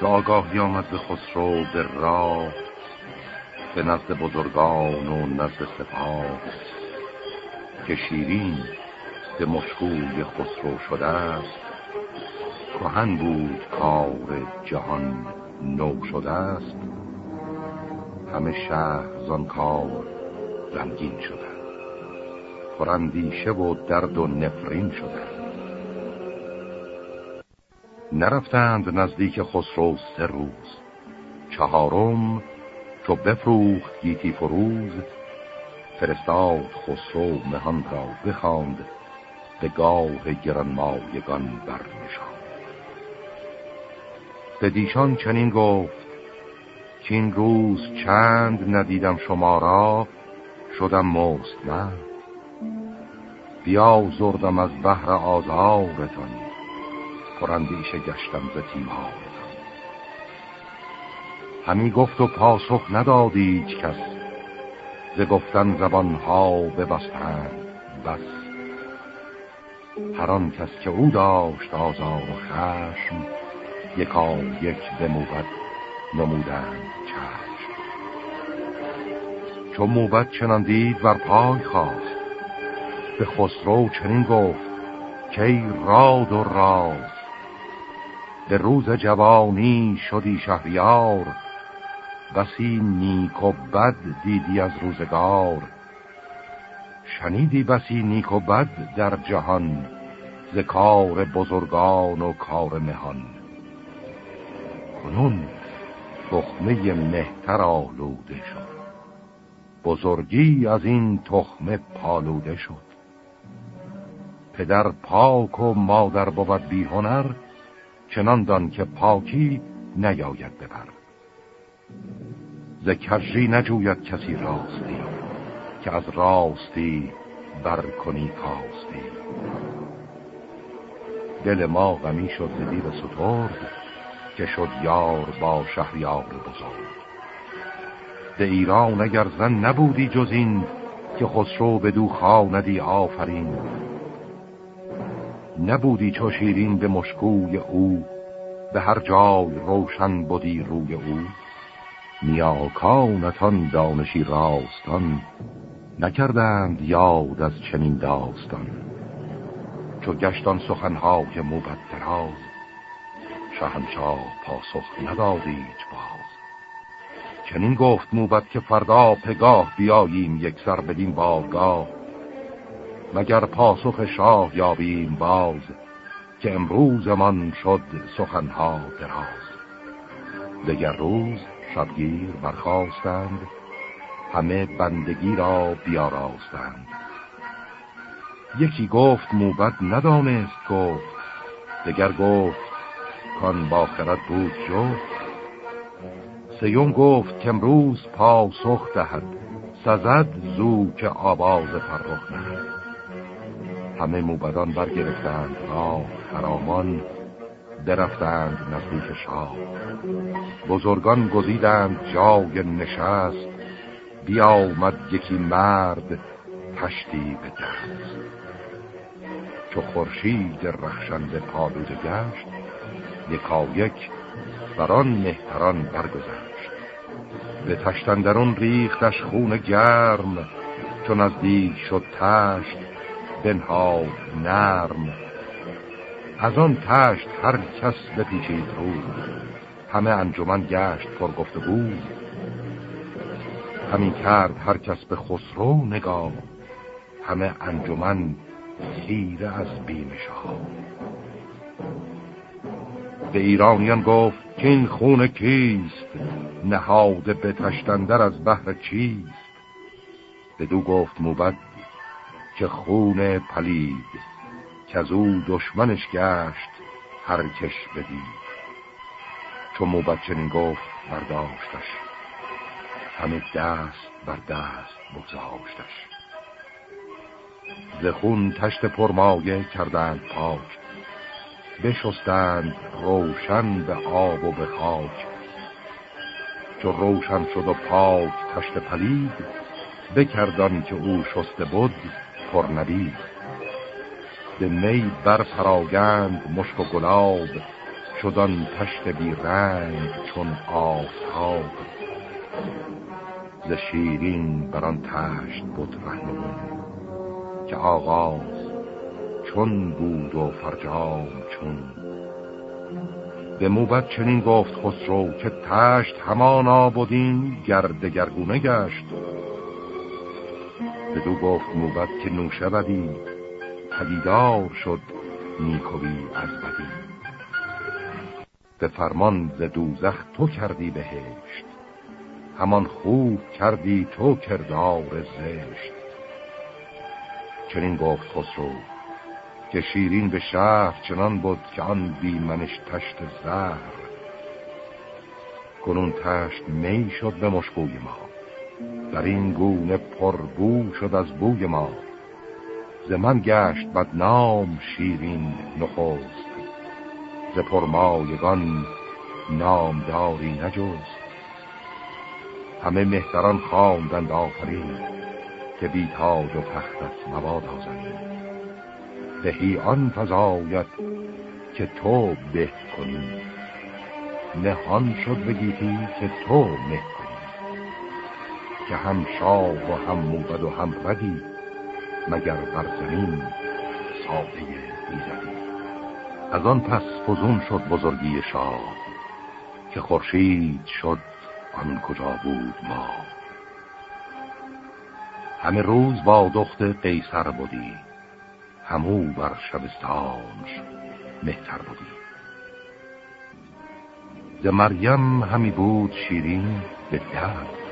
چو آگاهی آمد به خسرو به راه به نزد بزرگان و نزد سپاه که شیرین به مشکوی خسرو شده است. کهن بود کار جهان نو شده است. همه شهر زان کار غمگین شده. پراندیشه و درد و نفرین شده. نرفتند نزدیک خسرو سه روز. چهارم چو بفروخت گیتی فروز فرستاد خسرو مهان را بخواند به گاه گرانمایگان برنشاند. به دیشان چنین گفت که این روز چند ندیدم شما را شدم مستمند بیا زردم از بحر آزارتان. پرندیشه گشتم ز تیمارتان همی گفت و پاسخ ندادی کس. ز گفتن زبانها ببستند بس. هر آن کس که او داشت آزار و خشم یکا یک به موبت نمودند چشم. چون موبت چنان دید بر پای خواست به خسرو چنین گفت که راد و راز. به روز جوانی شدی شهریار. بسی نیک و بد دیدی از روزگار. شنیدی بسی نیک و بد در جهان ز کار بزرگان و کار مهان. کنون تخمه مهتر آلوده شد. بزرگی از این تخمه پالوده شد. پدر پاک و مادر بود بی هنر چنان دان که پاکی نیاید ببر کجی نجوید کسی راستی که از راستی بر کنی کاستی. دل ما غمی شد ز دیر سترد که شد یار با شهریار بزرگ. به ایران اگر زن نبودی جز این که خسرو به دو خاندی آفرین. نبودی چو شیرین به مشکوی او به هر جای روشن بودی روی او. نیاکانتان دانشی راستان نکردند یاد از چنین داستان. چو گشتان سخنهای موبت دراز شهنشاه پاسخ ندادید باز. چنین گفت موبت که فردا پگاه بیاییم یک سر بدین بارگاه. مگر پاسخ شاه یابیم باز که امروزمان شد سخنها دراز. دگر روز شبگیر برخواستند همه بندگی را بیاراستند. یکی گفت موبت ندانست گفت دگر گفت کان با خرد بود جفت. سیوم گفت که امروز پاسخ دهد سزد زو که آواز فرخ نهد همه موبدان برگرفتند راه خرامان درفتند نزدیک شاه. بزرگان گزیدند جای نشست بیامد یکی مرد پشتی به دست. چو خورشید رخشنده پالوده گشت یکا یک بران مهتران برگذشت. به تشتندرون ریختش خون گرم چون از دید شد تشت بنهاد نرم. از آن تشت هر کس بپیچید رو. همه انجمن گشت پر گفته بود همین کرد هر کس به خسرو نگاه. همه انجمن خیره از بیم به ایرانیان گفت که این خون کیست؟ نهاده به تشتندر از بحر چیست؟ بدو گفت موبد که خون پلید که از او دشمنش گشت هر کش بدید. چون چنین گفت برداشتش. همه دست بر دست بگذاشتش. ز خون تشت پرمایه کردند پاک. بشستند روشن به آب و به خاک. چو روشن شد و پاک تشت پلید بکردان که او شسته بود پر نبید به می بر پراگند مشک و گلاب شدن تشت بی رنگ چون آفتاب. ز شیرین بران تشت بود رهنمون که آغاز چون بود و فرجام چون. به موبت چنین گفت خسرو که تشت همانا بودین گرد گرگونه گشت. به دو گفت موبت که نوشه بدی پدیدار شد نیکوی از بدی. به فرمان ز دوزخ تو کردی بهشت. همان خوب کردی تو کردار زشت. چنین گفت خسرو که شیرین به شهر چنان بود که آن بیمنش تشت زهر. کنون تشت می شد به مشکوی ما. در این گونه پربو شد از بوی ما. ز من گشت بدنام شیرین نخست. ز پرمایگان نامداری نجست. همه مهتران خواندند آفرین که بی تاج و تختت مباد آزنید دهی آن فضایت که تو به کنی. نهان شد بگیتی که تو مه که هم شاه و هم موبد و هم ردی مگر بر زمین ساده ایزدی از آن پس فزون شد بزرگی شاه که خورشید شد آن کجا بود ما. همه روز با دخت قیصر بودی همو بر شبستانش مهتر بودی. ز مریم همی بود شیرین به درد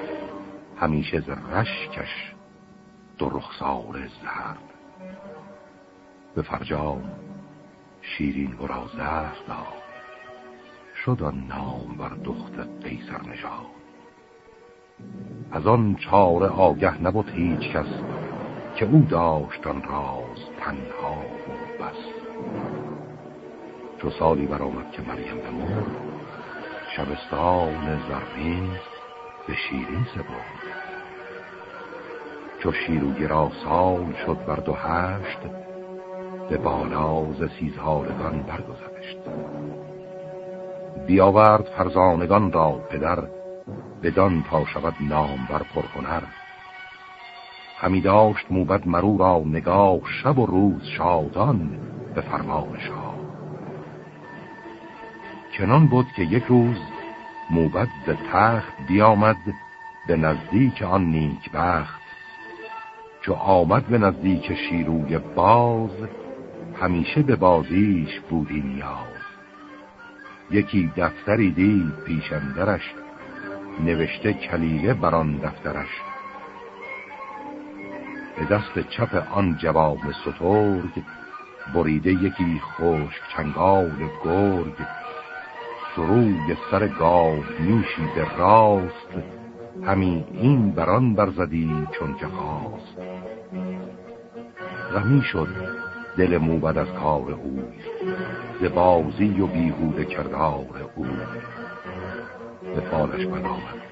همیشه ز رشکش دو رخسار زرد به فرجام شیرین ورا زهر داد. شد آن نام بر دخت قیصر نژاد از آن چاره آگه نبود هیچ کس که او داشت آن راز تنها و بس. چو سالی برآمد که مریم بمرد شبستان زرین به شیرین سپرد. چو شیروگی را سال شد بر دو هشت به بالا ز سیزهارگان برگذشت. بیاورد فرزانگان را پدر بدان تا شود نام بر پرهنر. همی داشت موبد مرو را نگاه شب و روز شادان به فرمان شاه. چنان بود که یک روز موبد ز تخت بیامد به نزدیک آن نیک بخت چو آمد به نزدیک شیروی باز همیشه به بازیش بودی نیاز. یکی دفتری دید پیشندرش نوشته کلیله بران دفترش. به دست چپ آن جواب سترگ بریده یکی خوش چنگال گرگ. سروی سر گاو به راست همین این بران برزدی چون که خواست غمی شد دل موبد از کار اوی ز بازی و بیهوده کردار او. به فالش برآمد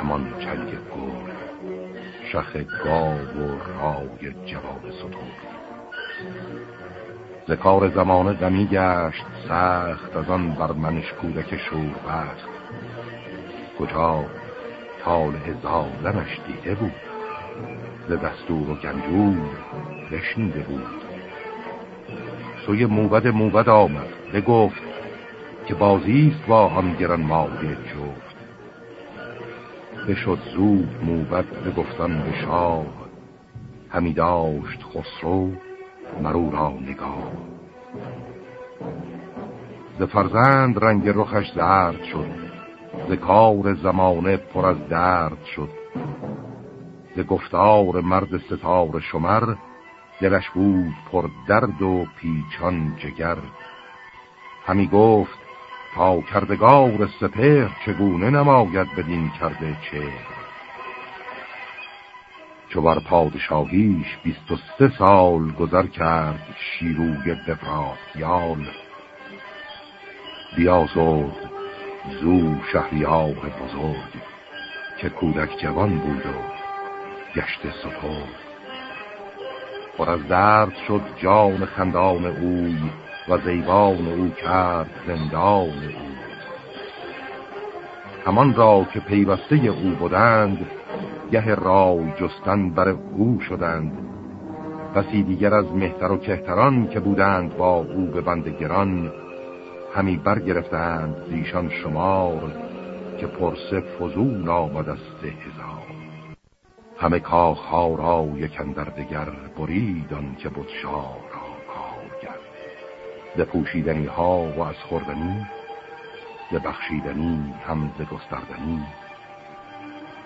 همان چنگ گرگ شخ گاو و رای جوان ستون. ز کار زمانه غمی گشت سخت از آن بر منش کودک شور بخت کجا طالع زادنش دیده بود ز دستور و گنجور بشنیده بود. سوی موبد موبد آمد بگفت که بازیست با آن گران ماده جفت. بشد زود موبت به گفتن به شاه همی داشت خسرو مرو را نگاه. ز فرزند رنگ رخش زرد شد ز کار زمانه پر از درد شد. ز گفتار مرد ستار شمر دلش بود پر درد و پیچان جگر. همی گفت تا کردگار سپهر چگونه نماید بدین کرده چه چو بر پادشاهیش بیست و سه سال گذر کرد شیروی دفراتیال بیازرد زو شهریار بزرگ که کودک جوان بود و گشت سپرد. پر از درد شد جان خندان اوی و زیبان او کرد زندان او همان را که پیوسته او بودند گه رای جستن بر او شدند. بسی دیگر از مهتر و کهتران که بودند با او به بند گران همی برگرفتند زیشان شمار که پرسه فزون آمد از سه هزار. همه کاخ ها را یکندر دگر بریدان که بود شاه را کارگر ز پوشیدنی ها و از خوردنی ز بخشیدنی هم ز گستردنی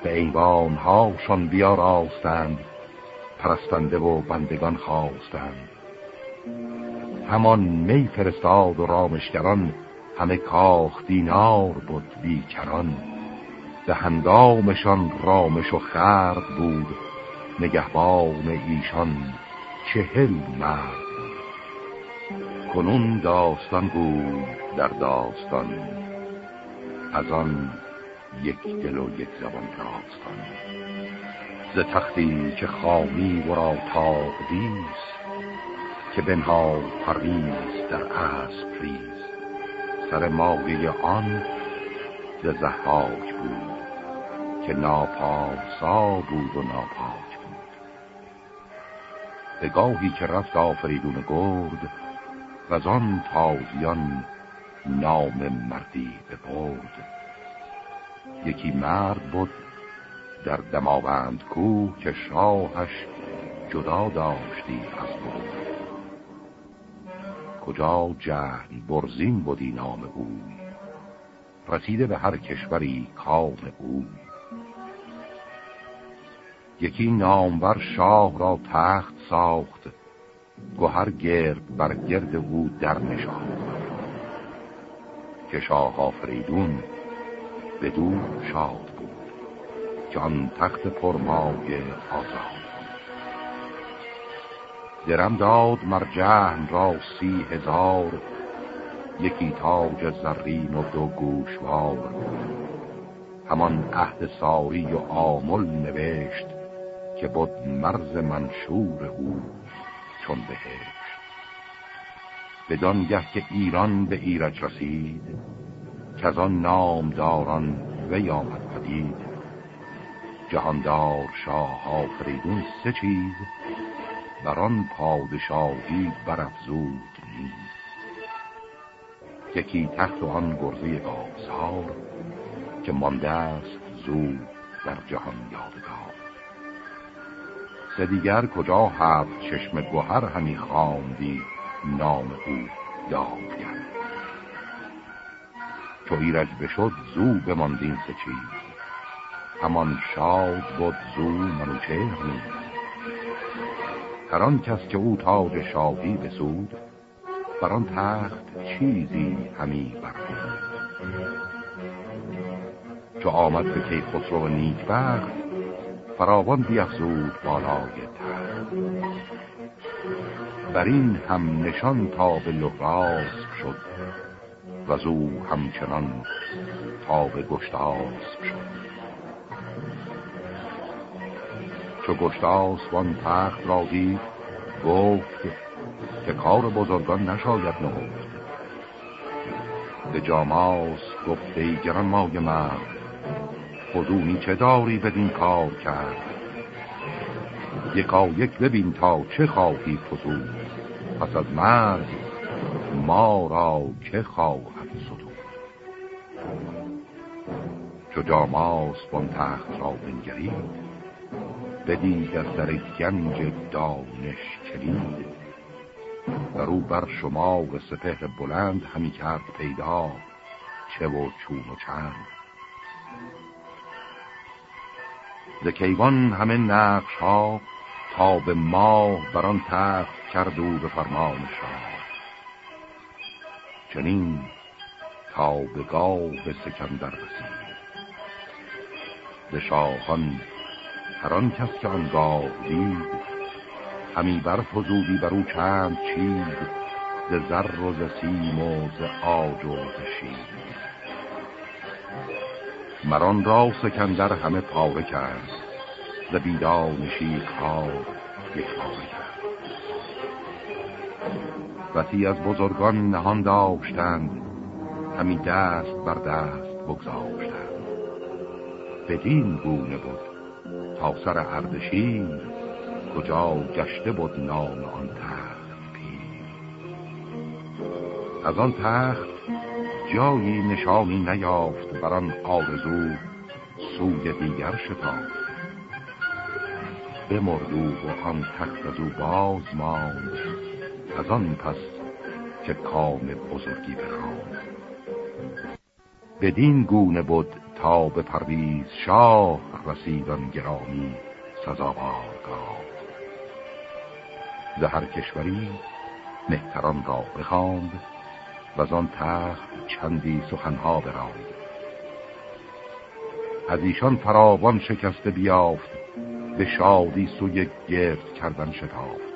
به ایوان هاشان بیا راستند پرستنده و بندگان خواستند. همان می فرستاد و رامشگران همه کاخ دینار بود بیکران. به هندامشان رامش و خرد بود نگهبان ایشان چهل مرد کنون داستان بود در داستان از آن یک دل و یک زبان راستان ز تختی که خامی ورا تاق دیست که بنها پرویز در اسب ریز. سر ماوی آن ز زحاک بود که ناپارسا بود و ناپاک بود. به گاهی که رفت آفریدون گرد و آن تازیان نام مردی به برد یکی مرد بود در دماوند کوه که شاهش جدا داشتی از بود کجا جهن برزین بودی نام او؟ رسیده به هر کشوری کام او. یکی نامور شاه را تخت ساخت گوهر گرد بر گرد او در نشاند. که شاه آفریدون دو شاد بود. آن تخت پرمای آزاد. درم داد مر جهن را سی هزار یکی تاج زرین و دو گوشوار. همان عهد ساری و آمل نوشت که بود مرز منشور او چون بهشت. بدانگه که ایران به ایرج رسید از آن نامداران وی آمد پدید. جهاندار شاه آفریدون سه چیز بر آن پادشاهی برافزود نیز یکی تخت و آن گرزه گاوسار که مانده است زود در جهان یادگار. سه دیگر کجا هفت چشم گوهر همی خواندی نام او یاد کرد چو ایرج بشد زو بماندین سه چیز. همان شاد بود زو منوچه نیز. هر کس که او تاج شاهی بسود بر آن تخت چیزی همی برخورد. چو آمد به کی خسرو نیک بخت فراوان بیافزود بالای تخت. بر این هم نشان تا به لحراز شد. و زو همچنان تا به گشتاز شد. چو گشتاس وان تخت را دید گفت که کار بزرگان نشاید نهفت. به جاماس گفت ای گران مای مرد خودونی چه داری بدین کار کرد؟ یکا یک ببین تا چه خواهی فزود. پس از مرد ما را که خواهد ستود. چو جاماس بان تخت را بنگرید بدید از در گنج دانش کلید. رو بر شما و سپه بلند همی کرد پیدا چه و چون و چند. ز کیوان همه نقش ها تا به ماه بران تخت کرد و به فرمان شاه. چنین تا به گاه سکندر رسید. ز شاهان هر آن کس که آن گاه دید همی بر فزودی بر او چند چیز ز زر و ز سیم و ز آج و ز شیر. مران را سکندر همه پاره کرد ز بیدانشی کار یک پاره بسی از بزرگان نهان داشتند. همی دست بر دست بگذاشتند. بدین گونه بود تا سر اردشیر کجا گشته بود نام آن تخت پیر. از آن تخت جایی نشانی نیافت بر آن آرزو سوی دیگر شتافت. بمردو و آن تخت از او باز ماند. از آن پس که کام بزرگی بخواند بدین گونه بود تا به پرویز شاه رسیدان گرامی سزاوارگاه زهر کشوری مهتران را بخواند و آن تخت چندی سخنها براند. از ایشان فراوان شکسته بیافت به شادی سوی گرد کردن شتافت.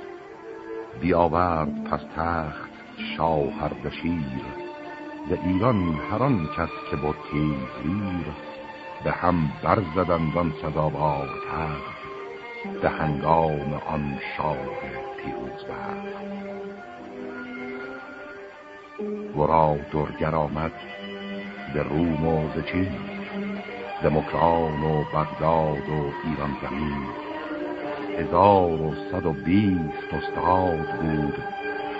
بیاورد پس تخت شاهر بشیر ز ایران هران کس که بود تیز به هم برزدند آن سزاوار تخت به هنگام آن شاه پیروز برد ورا درگر آمد به روم و ز چین ز مکران و بغداد و ایران زمین. هزار و صد و بیست استاد بود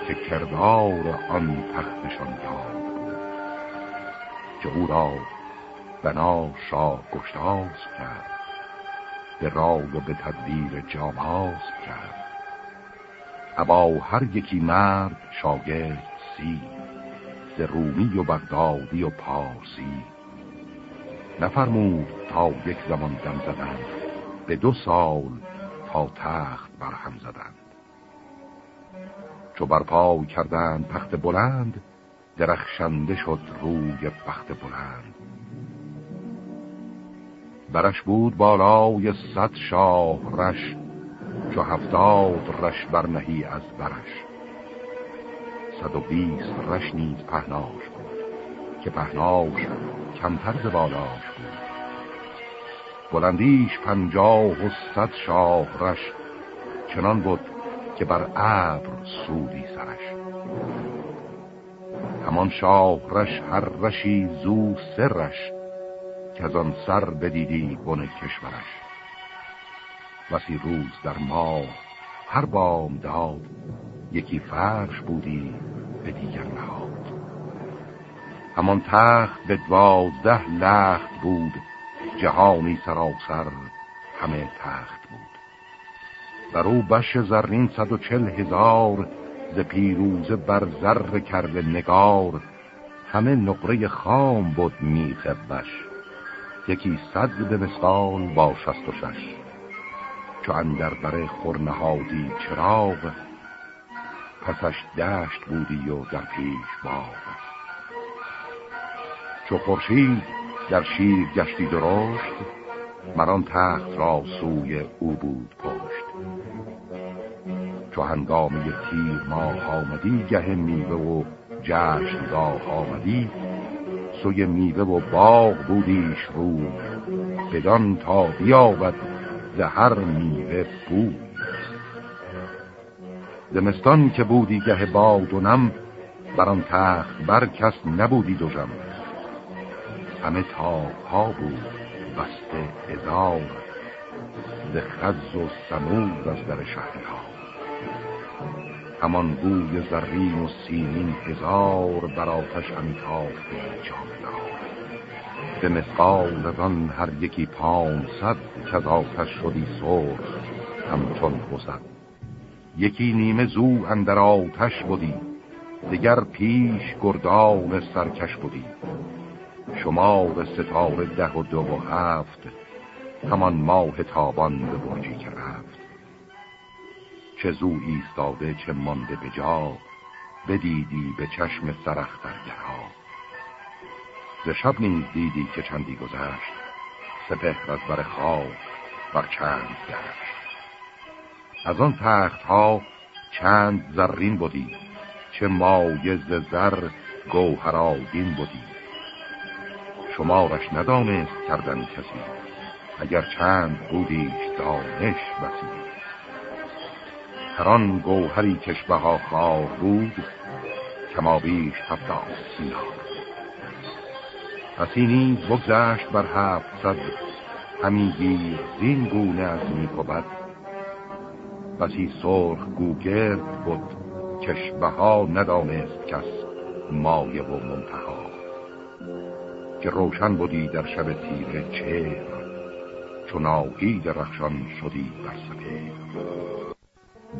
که کردار آن تختشان یاد بود که او را بنا شاه گشتاز کرد به رای و به تدبیر جاماز کرد. ابا هر یکی مرد شاگرد سی ز رومی و بغدادی و پارسی. نفرمود تا یک زمان دم زدند به دو سال تخت برهم زدند. چو برپای کردند تخت بلند درخشنده شد روی بخت بلند. برش بود بالای صد شاه رش چو هفتاد رش برنهی از برش. صد و بیست رش نیز پهناش بود که پهناش کمتر ز بالاش بود. بلندیش پنجاه و صد شاه رش چنان بود که بر ابر سودی سرش. همان شاه رش هر رشی زو سرش که از آن سر بدیدی بن کشورش. وسی روز در ماه هر بام داد یکی فرش بودی به دیگر نهاد. همان تخت به دوازده لخت بود جهانی سراسر همه تخت بود. بر او بش زرین صد و چل هزار ز پیروزه بر زر کرده نگار. همه نقره خام بود میخ بش. یکی صد به مثال با شست و شش. چو اندر بر خورنهادی چراغ پسش دشت بودی و در پیش باغ. چو خورشید در شیر گشتی درشت مران تخت را سوی او بود پشت. چو هنگامه تیر ماه آمدی گه میوه و جشنگاه آمدی. سوی میوه و باغ بودیش رو بدان تا بیابد زهر میوه بود زمستان که بودی گه باد و نم بر تخت بر کس نبودی دوژم همه ها بود بسته هزار ز خز و سمود از در شهرها. همان گوی زرین و سیمین هزار بر آتش همی تافته جامدار به مثقال از آن هر یکی پانصد که از آتش شدی سرخ همچون بسد یکی نیمه زو اندر آتش بودی دیگر پیش گردان سرکش بودی شمار ستاره ده و دو و هفت همان ماه تابان به برجی که رفت. چه زو ایستاده چه مانده به جا بدیدی به چشم سرخ درگرها ز شب نیز دیدی که چندی گذشت سپهر از بر خواب بر چند گشت. از آن تخت ها چند زرین بودی چه مایه ز زر گوهرادین بودی شمارش ندانست کردن کسی. اگر چند بودیش دانش بسی. هران گوهری کشبه ها خار بود کمابیش هفتاد سیار پسی نیز بگذشت بر هفتصد همی گیر زین گونه از نیک و بد. بسی سرخ گوگرد بود کشبه ها ندانست کس مایه و منتها. که روشن بودی در شب تیره چهر چون آهید رخشان شدی بر سپیر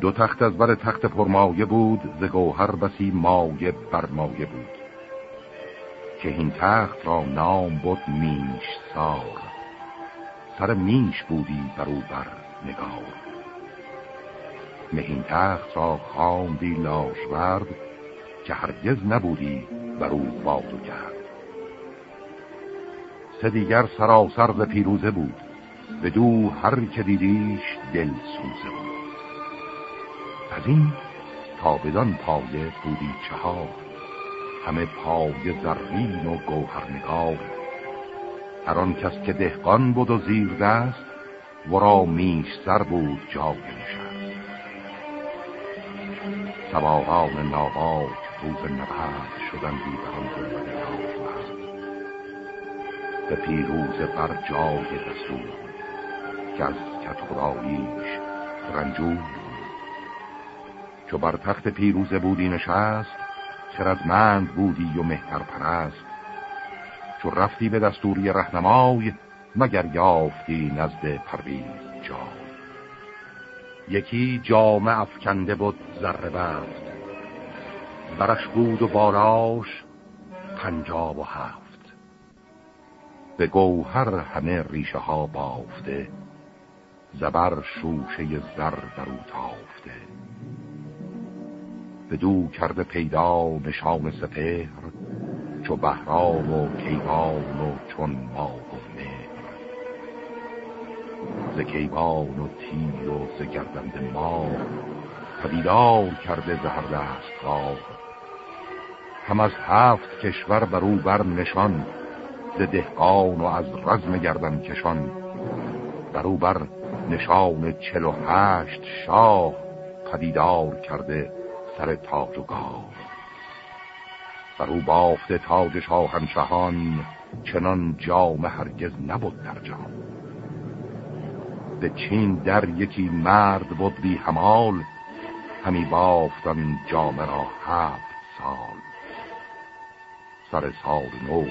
دو تخت از بر تخت پرمایه بود ز گوهر بسی مایه بر مایه بود. که این تخت را نام بود میش سار سر میش بودی برو بر نگار. مهین تخت را خواندی لاشورد که هرگز نبودی برو باد و کرد سه دیگر سراسر ز پیروزه بود. به دو هر که دیدیش دل سوزه بود. از این تا بدان پایه بودی چهار. همه پای زرین و گوهرنگار. هر آن کس که دهقان بود و زیر دست ورا میش سر بود جای نشست. سواران ناباک روز نبرد شدن گلبد لاجورد به پیروز بر جای رسول که از کت خداییش رنجور. چو بر تخت پیروزه بودی نشست خردمند بودی و مهتر پرست چو رفتی به دستوری رهنمای مگر یافتی نزد پرویز جا یکی جامه افکنده بود ذره بفت برش بود و باراش پنجاب و هفت. به گوهر همه ریشه ها بافته زبر شوشه زر در او تافته. به دو کرده پیدا نشان سپهر چو بهرام و کیوان و چون ما و مهر. ز کیوان و تیر و ز گردند ما پدیدار کرده زهر دست خواه هم از هفت کشور بر او بر نشان ز دهقان و از رزم گردن کشان بر او بر نشان چل و هشت شاه پدیدار کرده سر تاج و گاه. بر او بافته تاج شاهنشهان چنان جام هرگز نبود در جام به چین در یکی مرد بود بی همال همی بافتن جامه را هفت سال. سر سال نو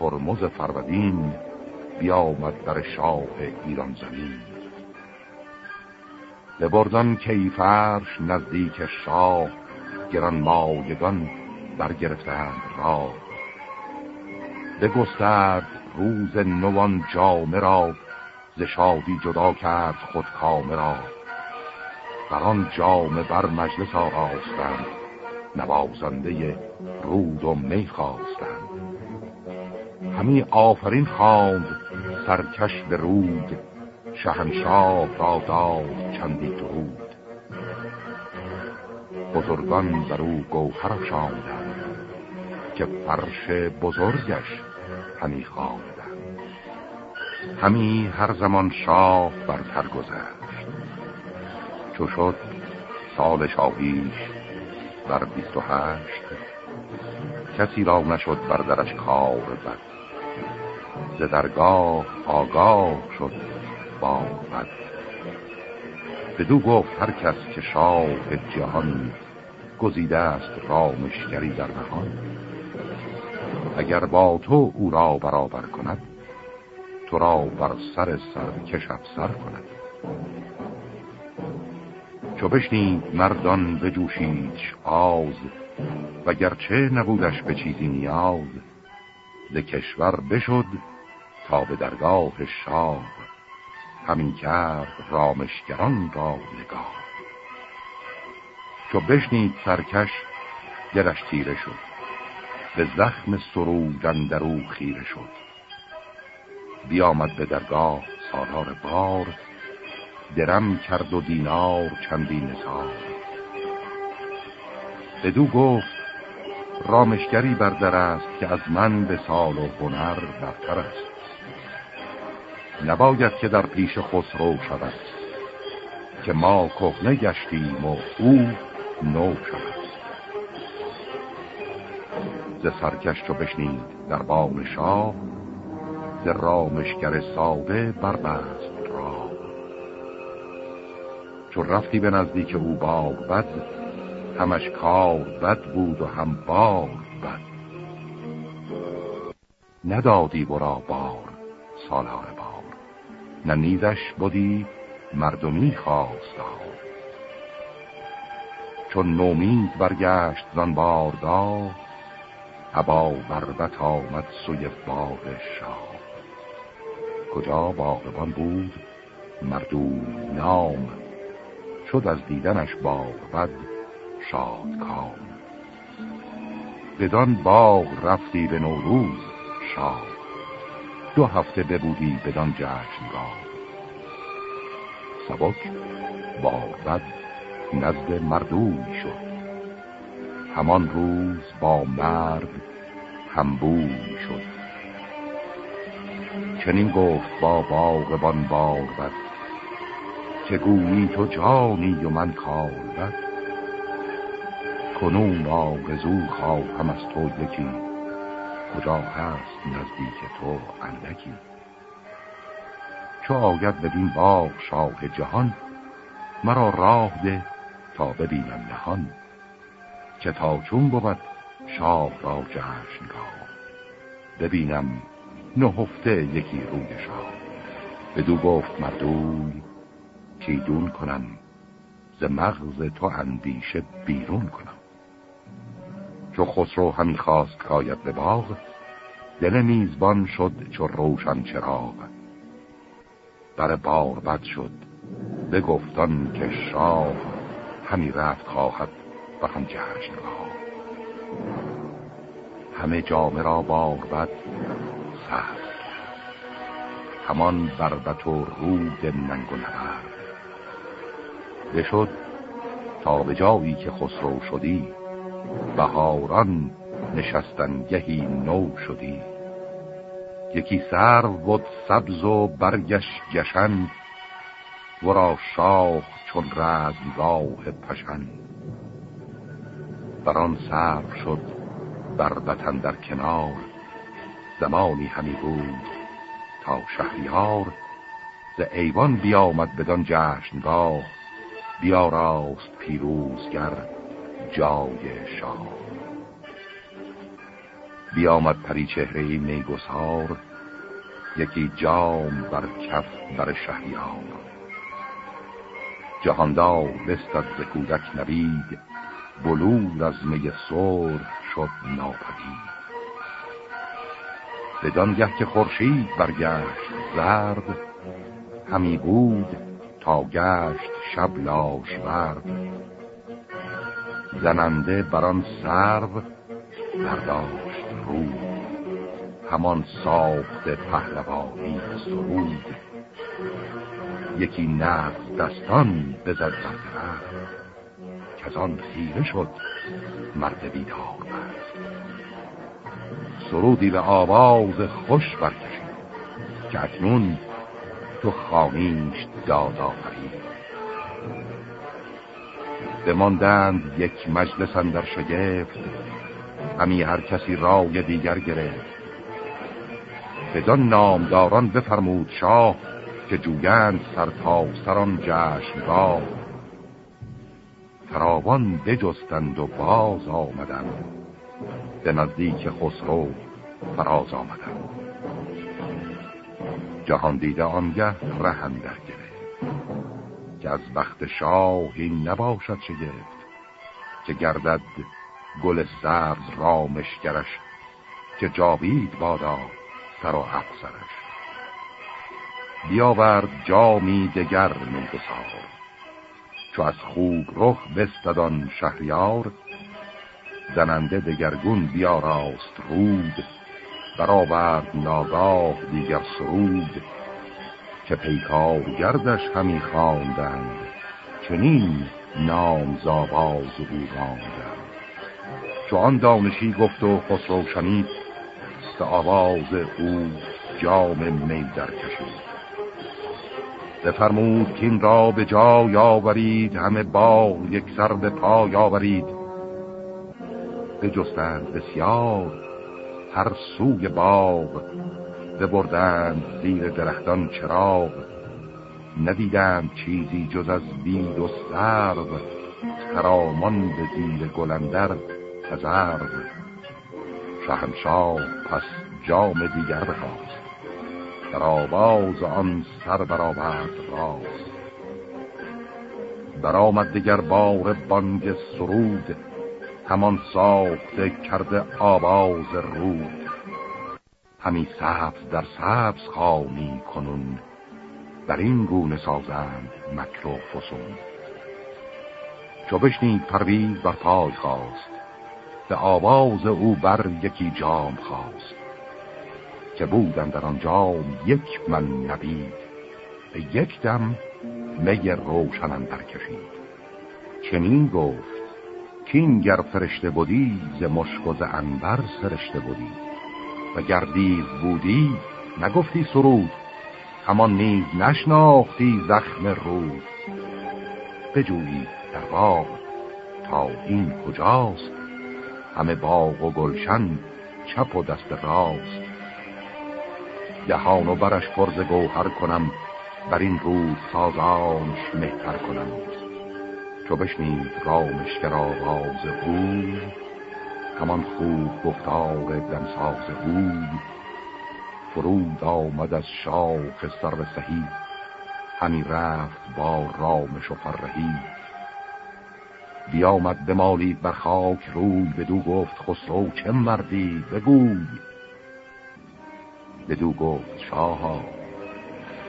هرمز فرودین بیامد در شاه ایران زمین. بردن کیفرش نزدیک شاه گران مایگان برگرفتند را بگسترد روز نوان جامه را ز شادی جدا کرد خود کامه را. بر آن جامه بر مجلس آراستند نوازنده رود و می خواستند. همی آفرین خواند سرکش به رود شهنشاه را داد چندی درود. بزرگان بر او گوهر افشاندند که فرش بزرگش همی خواندند. همی هر زمان شاه برتر گذشت. چو شد سال شاهیش بر بیست و هشت کسی را نشد بر درش کار بد. ز درگاه آگاه شد با بد. بدو گفت هر کس که شاه جهان گزیده است رامشگری در نهان. اگر با تو او را برابر کند تو را بر سر سر کش افسر کند. چو بشنید مردان بجوشید آز و گرچه نبودش به چیزی نیاز ز کشور بشد تا به درگاه شاه همین کرد رامشگران را نگاه. چو بشنید سرکش گرش تیره شد. به زخم سرودن در او خیره شد. بیامد به درگاه سالار بار درم کرد و دینار چندی نسار بدو گفت رامشگری بردر است که از من به سال و هنر برتر است. نباید که در پیش خسرو شود که ما کهنه گشتیم و او نو شود. ز سرکش چو بشنید در بان شاه ز رامشگر ساده بربست را. چون رفتی به نزدیک او باغ بد همش کار بد بود و هم بار بد. ندادی برا بار سالار بار نه نیزش بودی مردمی خواستار چون نومید برگشت زن باردار هوا بربت آمد سوی باغ شاه. کجا باغبان بود؟ مردو نام. شد از دیدنش باغ بد شاد کام بدان باغ رفتی به نوروز شاد. دو هفته ببودی بدان جشنگاه سبک باغ بد نزد مردوی شد. همان روز با مرد همبوی شد. چنین گفت با باغبان بار بد که گویی تو جانی و من کار بد کنون آغزو خواهم از تو یکی کجا هست نزدیک تو اندکی. چو آید بدین باغ شاه جهان مرا راه ده تا ببینم نهان. که تا چون بود شاه را جشنگاه ببینم نهفته یکی روی شاه. بدو گفت مردوی کیدون کنم ز مغز تو اندیشه بیرون کنم. چو خسرو همی خواست کاید به باغ دل میزبان شد چو روشن چراغ. بر بار بد شد بگفتان که شاه همی رفت خواهد و هم جشنگاه همه جامعه را بد سخت همان بربت و رود ننگ و بشد تا به جایی که خسرو شدی بهاران نشستن گهی نو شدی. یکی سر بود سبز و برگش گشن ورا شاه چون رزمگاه پشن. بران سر شد بربتن در کنار زمانی همی بود تا شهریار ز ایوان بیامد بدان جشنگاه بیاراست پیروزگر جای شاه. بیامد پری چهره میگسار یکی جام بر کف بر شهریار. جهاندار بستد ز کودک نبید بلور از می سر شد ناپدید. بدانگه که خورشید برگشت زرد همی بود تا گشت شب ورد زننده بران سرو برداشت رو همان ساخت پهلوانی سرود. یکی نغز دستان بزد بر که از آن خیره شد مرد بیدار سرودی به آواز خوش برکشید. که اکنون تو خانیشت داد آفرید بماندند یک مجلس در شگفت. همی هر کسی رای دیگر گرفت. بدان نامداران بفرمود شاه که جویند سر تا سران جشنگاه فراوان بجستند و باز آمدند. به نزدیک خسرو فراز آمدند. جهان دیده آنگه رهندر گرفت. که از بخت شاهی نباشد شگفت که گردد گل سبز رامشگرش که جاوید بادا سر و افسرش بیاورد جامی دگر میگسار چو از خوب رخ بستدان شهریار زننده دگرگون بیاراست رود برآورد ناگاه دیگر سرود. که پیکار گردش همی خواندند چنین نام زاواز او راندند چو آن دانشی گفت و خسرو شنید به آواز او جام می در کشید. بفرمود که این را به جای آورید همه با یک سر به پای آورید. بجستند بسیار هر سوی باغ ببردند زیر درختان چراغ ندیدند چیزی جز از بید و سرو خرامان به زیر گلندر تزرب شهنشاه پس جام دیگر بخواست در آواز آن سر برآورد راست. برآمد دیگر بار بانگ سرود همان ساخته کرده آواز رود. همی سبز در سبز خامی کنون. در این گونه سازند مکر و فسون. چو بشنید بر پای خواست به آواز او بر یکی جام خواست که بودن در آن جام یک من نبید به یک دم می روشنم در کشید. چنین گفت کین گر فرشته بودی ز مشک و ز انبر سرشته بودی و گردیز بودی نگفتی سرود. همان نیز نشناختی زخم رود. بجویی در باغ تا این کجاست؟ همه باغ و گلشن چپ و دست راست. دهان و برش پرز گوهر کنم بر این رود سازانش مهتر کنم. چو بشنید رامشگر آواز او همان خوب گفتار دمساز او فرود آمد از شاخ سر سهی. همی رفت با رامش و فرهی. بیامد بمالید بر خاک روی بدو گفت خسرو چه مردی؟ بگوی. بدو گفت شاها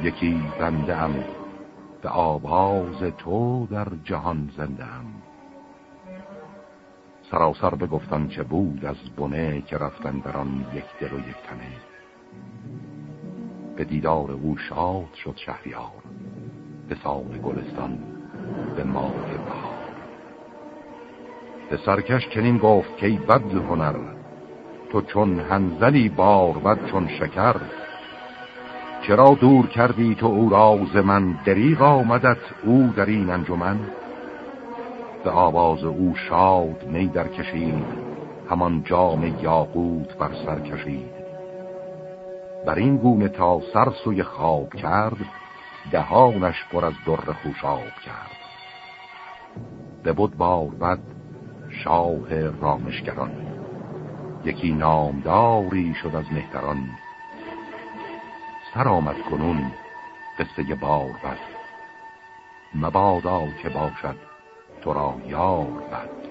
یکی بنده ام به آواز تو در جهان زنده ام سراسر بگفتن چه بود از بنه که رفتن در آن یک دل و یک تنه. به دیدار او شاد شد شهریار به سال گلستان به ماه بهار. به سرکش چنین گفت که بد هنر تو چون هنزلی بار بد چون شکر. چرا دور کردی تو او راز من؟ دریغ آمدت او در این انجمن. به آواز او شاد می در کشید همان جام یاقوت بر سر کشید بر این گونه تا سر سوی خواب کرد دهانش پر از در خوشاب کرد. بود بار بد شاه رامشگران. یکی نامداری شد از مهتران. سر آمد کنون قصه بار بد مبادا که باشد تو را یار بد